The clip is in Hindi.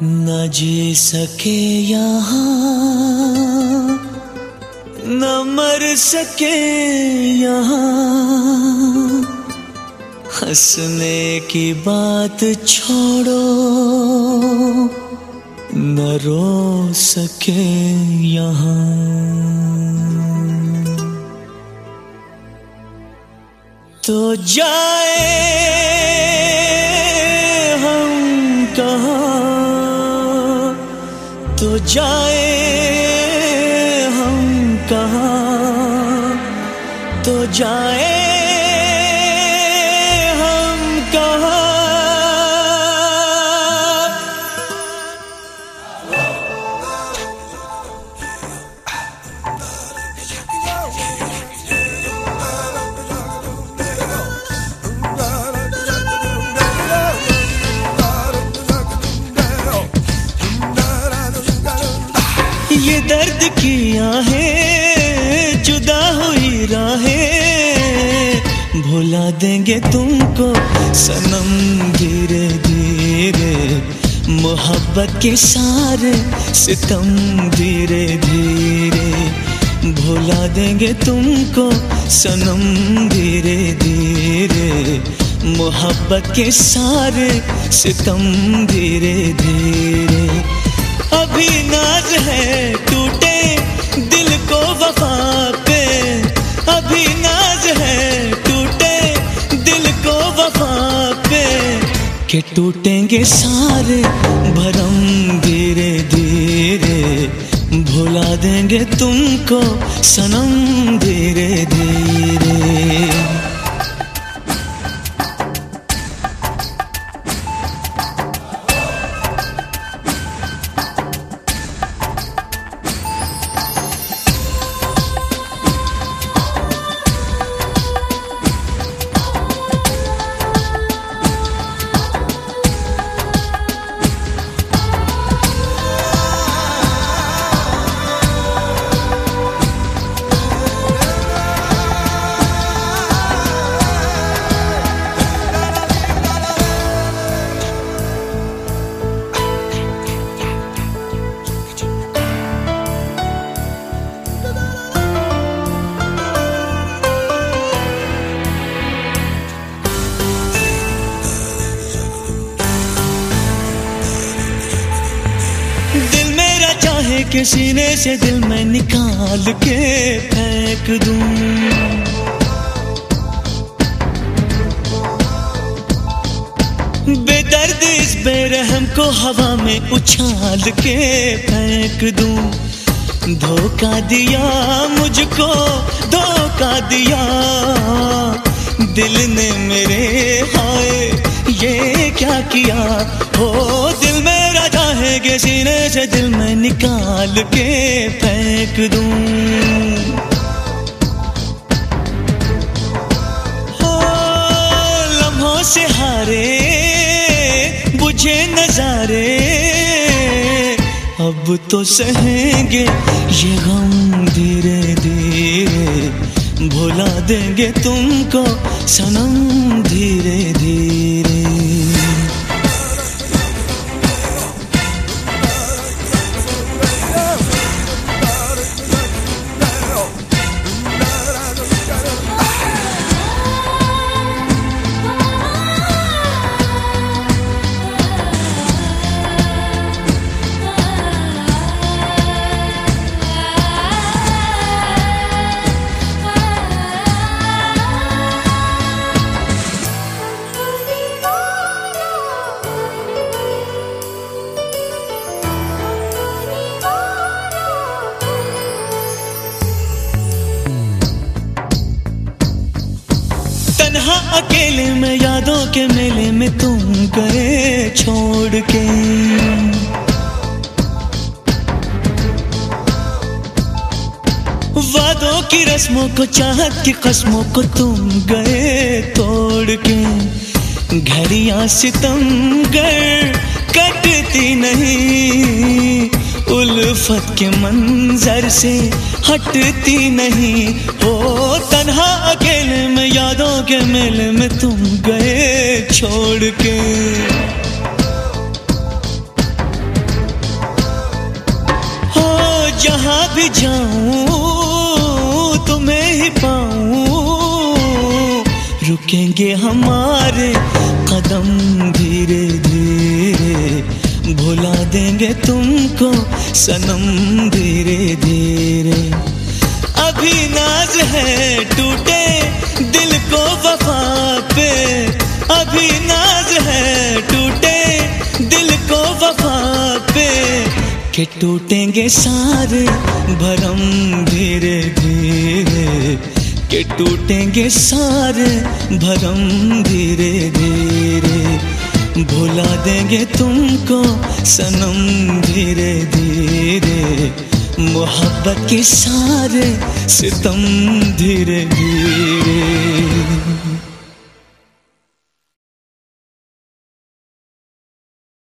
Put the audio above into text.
न जी सके यहाँ, न मर सके यहाँ। हंसने की बात छोड़ो, न रो सके यहाँ। तो जाए जाए हम कहा? तो जाए दर्द की आहें, जुदा हुई राहें। भुला देंगे तुमको सनम धीरे धीरे, मोहब्बत के सारे सितम धीरे धीरे। भुला देंगे तुमको सनम धीरे धीरे, मोहब्बत के सारे सितम धीरे धीरे। अभी नाज है टूटे, दिल को वफा पे। अभी नाज है टूटे, दिल को वफा पे। के टूटेंगे सारे, भरम धीरे धीरे। भुला देंगे तुमको सनम धीरे धीरे। चाहे के सीने से दिल में निकाल के फेंक दूँ। बेदर्द इस बेरहम को हवा में उछाल के फेंक दूँ। धोखा दिया मुझको, धोखा दिया। दिल ने मेरे, हाय, ये क्या किया? हो दिल मेरा चाहेगे सीने से निकाल के फेंक दूँ। हो, लम्हों से हारे, बुझे नजारे। अब तो सहेंगे ये गम धीरे धीरे। भुला देंगे तुमको सनम धीरे। धीरे अकेले में यादों के मेले में तुम गए छोड़ के। वादों की रस्मों को, चाहत की कस्मों को तुम गए तोड़ के। घड़ियाँ सितम गर कटती नहीं, उल्फत के मंजर से हटती नहीं हो तरह अकेले में यादों के मेले में तुम गए छोड़ के। हो जहाँ भी जाऊँ तुम्हें ही पाऊँ। रुकेंगे हमारे कदम धीरे धीरे। भुला देंगे तुमको सनम धीरे धीरे। अभी नाज है टूटे, दिल को वफा पे। अभी नाज है टूटे, दिल को वफा पे। के टूटेंगे सारे भरम धीरे धीरे। के टूटेंगे सारे भरम धीरे धीरे। भुला देंगे तुमको सनम धीरे धीरे। मोहब्बत के सारे सितम धीरे धीरे।